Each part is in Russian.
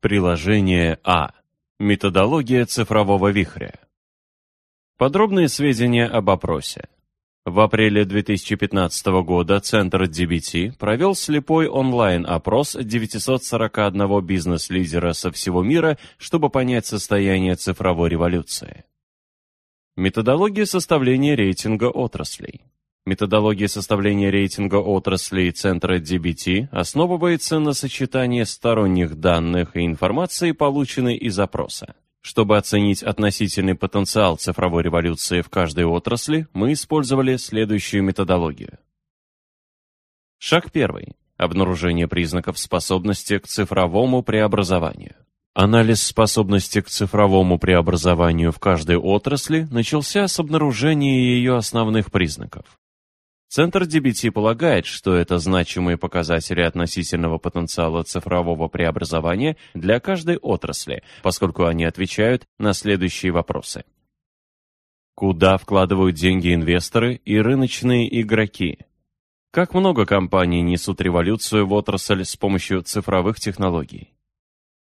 Приложение А. Методология цифрового вихря. Подробные сведения об опросе. В апреле 2015 года Центр DBT провел слепой онлайн-опрос 941 бизнес-лидера со всего мира, чтобы понять состояние цифровой революции. Методология составления рейтинга отраслей. Методология составления рейтинга отраслей Центра DBT основывается на сочетании сторонних данных и информации, полученной из опроса. Чтобы оценить относительный потенциал цифровой революции в каждой отрасли, мы использовали следующую методологию. Шаг первый. Обнаружение признаков способности к цифровому преобразованию. Анализ способности к цифровому преобразованию в каждой отрасли начался с обнаружения ее основных признаков. Центр DBT полагает, что это значимые показатели относительного потенциала цифрового преобразования для каждой отрасли, поскольку они отвечают на следующие вопросы. Куда вкладывают деньги инвесторы и рыночные игроки? Как много компаний несут революцию в отрасль с помощью цифровых технологий?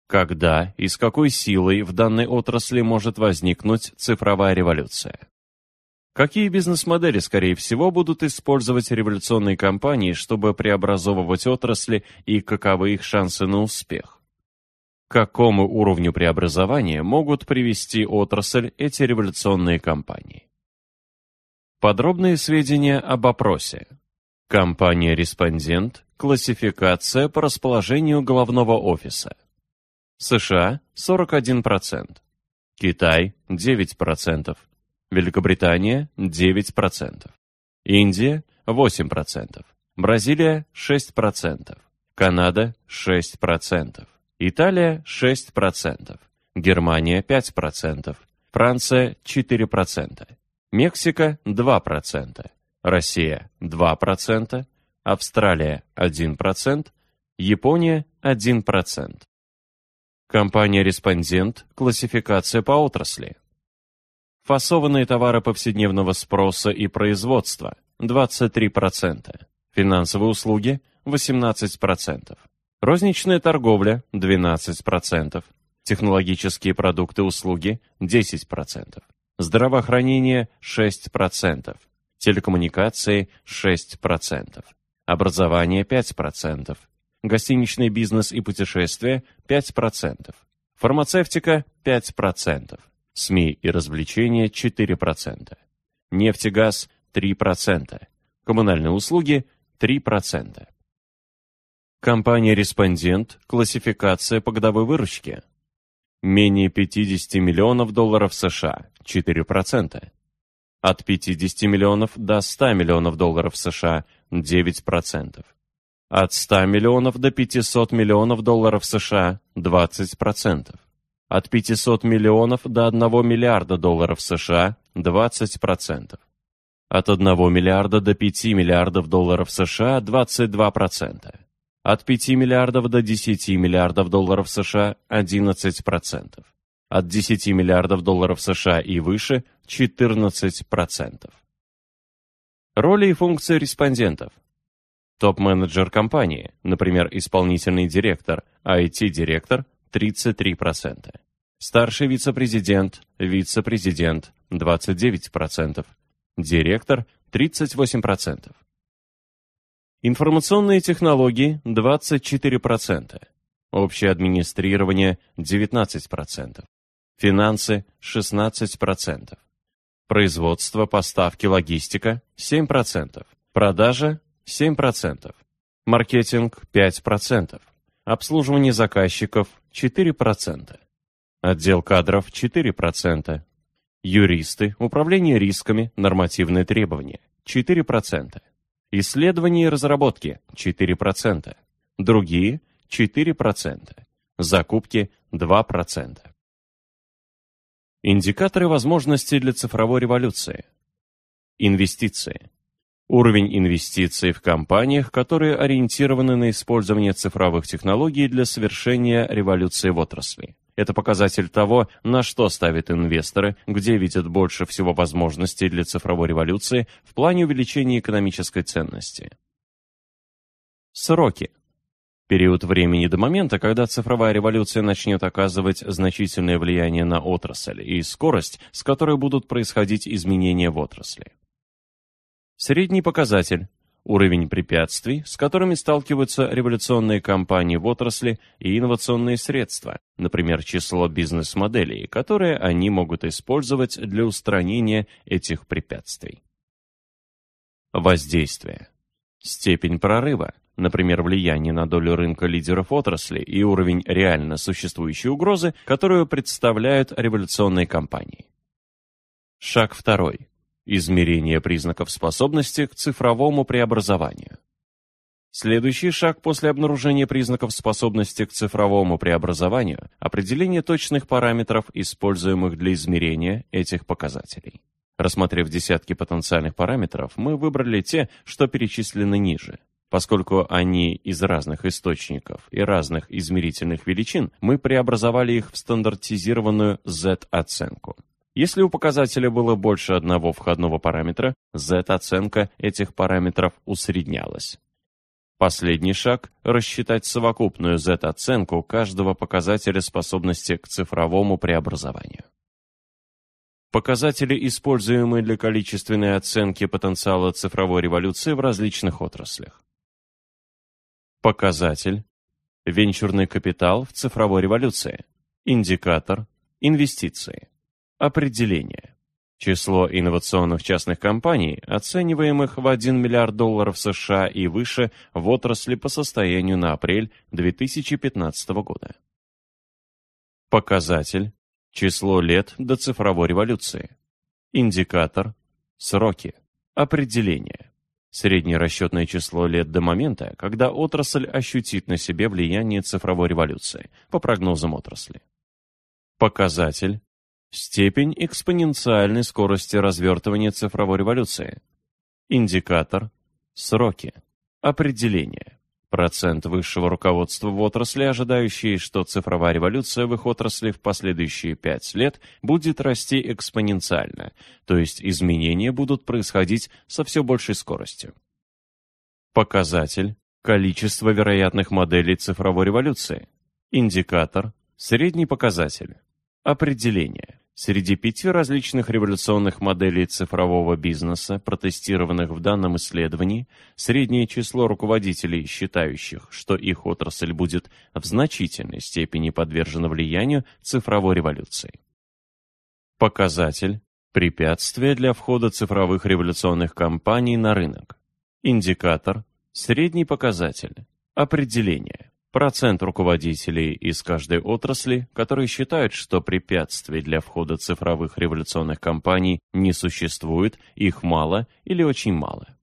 Когда и с какой силой в данной отрасли может возникнуть цифровая революция? Какие бизнес-модели, скорее всего, будут использовать революционные компании, чтобы преобразовывать отрасли и каковы их шансы на успех? К какому уровню преобразования могут привести отрасль эти революционные компании? Подробные сведения об опросе. Компания-респондент, классификация по расположению головного офиса. США – 41%, Китай – 9%, Великобритания – 9%, Индия – 8%, Бразилия – 6%, Канада – 6%, Италия – 6%, Германия – 5%, Франция – 4%, Мексика – 2%, Россия – 2%, Австралия – 1%, Япония – 1%. Компания-респондент, классификация по отрасли – Фасованные товары повседневного спроса и производства – 23%. Финансовые услуги – 18%. Розничная торговля – 12%. Технологические продукты и услуги – 10%. Здравоохранение – 6%. Телекоммуникации – 6%. Образование – 5%. Гостиничный бизнес и путешествия – 5%. Фармацевтика – 5%. СМИ и развлечения 4%, нефть и газ 3%, коммунальные услуги 3%. Компания-респондент, классификация по годовой выручке. Менее 50 миллионов долларов США, 4%. От 50 миллионов до 100 миллионов долларов США, 9%. От 100 миллионов до 500 миллионов долларов США, 20% от 500 миллионов до 1 миллиарда долларов США 20%. От 1 миллиарда до 5 миллиардов долларов США 22%. От 5 миллиардов до 10 миллиардов долларов США 11%. От 10 миллиардов долларов США и выше 14%. Роли и функции респондентов. Топ-менеджер компании, например, исполнительный директор, IT-директор – 33%. Старший вице-президент, вице-президент 29%. Директор 38%. Информационные технологии 24%. Общее администрирование 19%. Финансы 16%. Производство, поставки, логистика 7%. Продажа 7%. Маркетинг 5%. Обслуживание заказчиков 4%. Отдел кадров 4%. Юристы, управление рисками, нормативные требования 4%. Исследования и разработки 4%. Другие 4%. Закупки 2%. Индикаторы возможностей для цифровой революции. Инвестиции. Уровень инвестиций в компаниях, которые ориентированы на использование цифровых технологий для совершения революции в отрасли. Это показатель того, на что ставят инвесторы, где видят больше всего возможностей для цифровой революции в плане увеличения экономической ценности. Сроки. Период времени до момента, когда цифровая революция начнет оказывать значительное влияние на отрасль и скорость, с которой будут происходить изменения в отрасли. Средний показатель – уровень препятствий, с которыми сталкиваются революционные компании в отрасли и инновационные средства, например, число бизнес-моделей, которые они могут использовать для устранения этих препятствий. Воздействие. Степень прорыва – например, влияние на долю рынка лидеров отрасли и уровень реально существующей угрозы, которую представляют революционные компании. Шаг второй. Измерение признаков способности к цифровому преобразованию. Следующий шаг после обнаружения признаков способности к цифровому преобразованию – определение точных параметров, используемых для измерения этих показателей. Рассмотрев десятки потенциальных параметров, мы выбрали те, что перечислены ниже. Поскольку они из разных источников и разных измерительных величин, мы преобразовали их в стандартизированную Z-оценку. Если у показателя было больше одного входного параметра, Z-оценка этих параметров усреднялась. Последний шаг – рассчитать совокупную Z-оценку каждого показателя способности к цифровому преобразованию. Показатели, используемые для количественной оценки потенциала цифровой революции в различных отраслях. Показатель. Венчурный капитал в цифровой революции. Индикатор. Инвестиции. Определение. Число инновационных частных компаний, оцениваемых в 1 миллиард долларов США и выше в отрасли по состоянию на апрель 2015 года. Показатель. Число лет до цифровой революции. Индикатор. Сроки. Определение среднее расчетное число лет до момента, когда отрасль ощутит на себе влияние цифровой революции, по прогнозам отрасли. Показатель – степень экспоненциальной скорости развертывания цифровой революции. Индикатор – сроки. Определение. Процент высшего руководства в отрасли, ожидающий, что цифровая революция в их отрасли в последующие пять лет будет расти экспоненциально, то есть изменения будут происходить со все большей скоростью. Показатель – количество вероятных моделей цифровой революции. Индикатор – средний показатель. Определение – Среди пяти различных революционных моделей цифрового бизнеса, протестированных в данном исследовании, среднее число руководителей, считающих, что их отрасль будет в значительной степени подвержена влиянию цифровой революции. Показатель – препятствие для входа цифровых революционных компаний на рынок. Индикатор – средний показатель. Определение – Процент руководителей из каждой отрасли, которые считают, что препятствий для входа цифровых революционных компаний не существует, их мало или очень мало.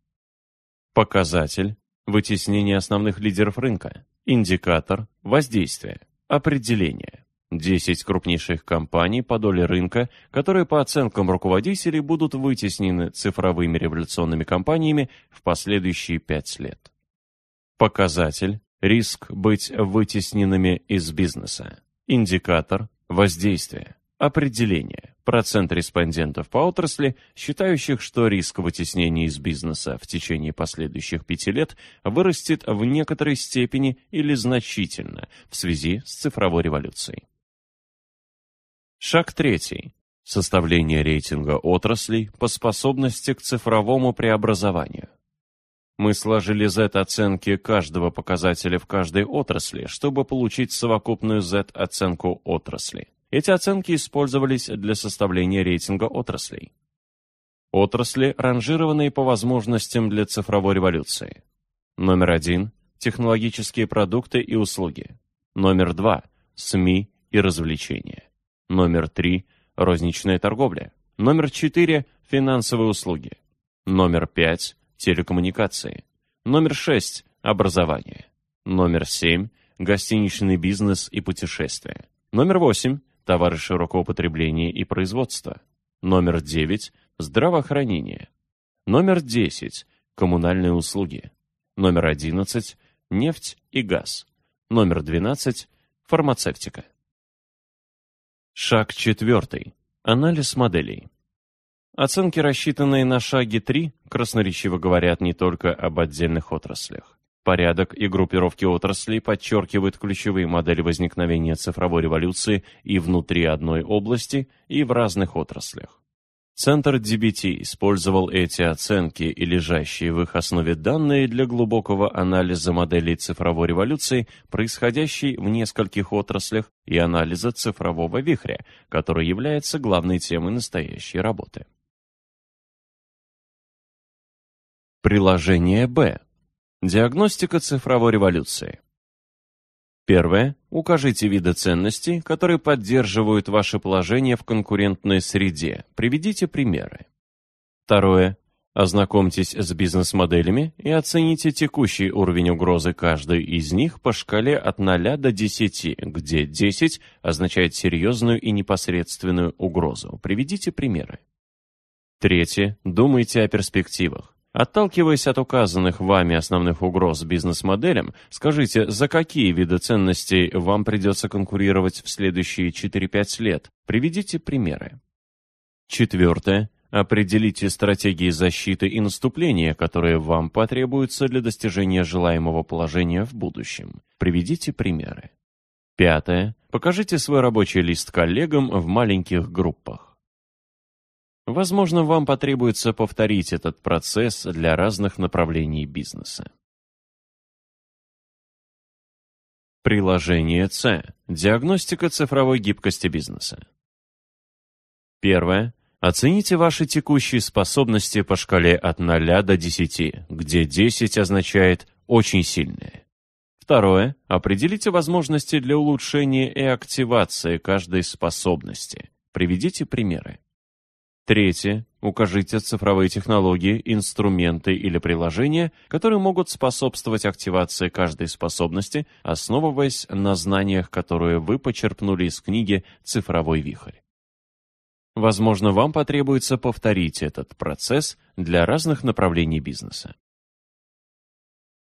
Показатель – вытеснение основных лидеров рынка. Индикатор – воздействие. Определение. 10 крупнейших компаний по доле рынка, которые по оценкам руководителей будут вытеснены цифровыми революционными компаниями в последующие 5 лет. Показатель Риск быть вытесненными из бизнеса. Индикатор – воздействие. Определение. Процент респондентов по отрасли, считающих, что риск вытеснения из бизнеса в течение последующих пяти лет вырастет в некоторой степени или значительно в связи с цифровой революцией. Шаг третий. Составление рейтинга отраслей по способности к цифровому преобразованию. Мы сложили Z-оценки каждого показателя в каждой отрасли, чтобы получить совокупную Z-оценку отрасли. Эти оценки использовались для составления рейтинга отраслей. Отрасли, ранжированные по возможностям для цифровой революции. Номер один – технологические продукты и услуги. Номер два – СМИ и развлечения. Номер три – розничная торговля. Номер четыре – финансовые услуги. Номер пять телекоммуникации. Номер 6 – образование. Номер 7 – гостиничный бизнес и путешествия. Номер 8 – товары широкого потребления и производства. Номер 9 – здравоохранение. Номер 10 – коммунальные услуги. Номер 11 – нефть и газ. Номер 12 – фармацевтика. Шаг четвертый. Анализ моделей. Оценки, рассчитанные на шаге 3, красноречиво говорят не только об отдельных отраслях. Порядок и группировки отраслей подчеркивают ключевые модели возникновения цифровой революции и внутри одной области, и в разных отраслях. Центр DBT использовал эти оценки и лежащие в их основе данные для глубокого анализа моделей цифровой революции, происходящей в нескольких отраслях, и анализа цифрового вихря, который является главной темой настоящей работы. Приложение Б. Диагностика цифровой революции. Первое. Укажите виды ценностей, которые поддерживают ваше положение в конкурентной среде. Приведите примеры. Второе. Ознакомьтесь с бизнес-моделями и оцените текущий уровень угрозы каждой из них по шкале от 0 до 10, где 10 означает серьезную и непосредственную угрозу. Приведите примеры. Третье. Думайте о перспективах. Отталкиваясь от указанных вами основных угроз бизнес-моделям, скажите, за какие виды ценностей вам придется конкурировать в следующие 4-5 лет? Приведите примеры. Четвертое. Определите стратегии защиты и наступления, которые вам потребуются для достижения желаемого положения в будущем. Приведите примеры. Пятое. Покажите свой рабочий лист коллегам в маленьких группах. Возможно, вам потребуется повторить этот процесс для разных направлений бизнеса. Приложение С. Диагностика цифровой гибкости бизнеса. Первое. Оцените ваши текущие способности по шкале от 0 до 10, где 10 означает «очень сильные». Второе. Определите возможности для улучшения и активации каждой способности. Приведите примеры. Третье. Укажите цифровые технологии, инструменты или приложения, которые могут способствовать активации каждой способности, основываясь на знаниях, которые вы почерпнули из книги «Цифровой вихрь». Возможно, вам потребуется повторить этот процесс для разных направлений бизнеса.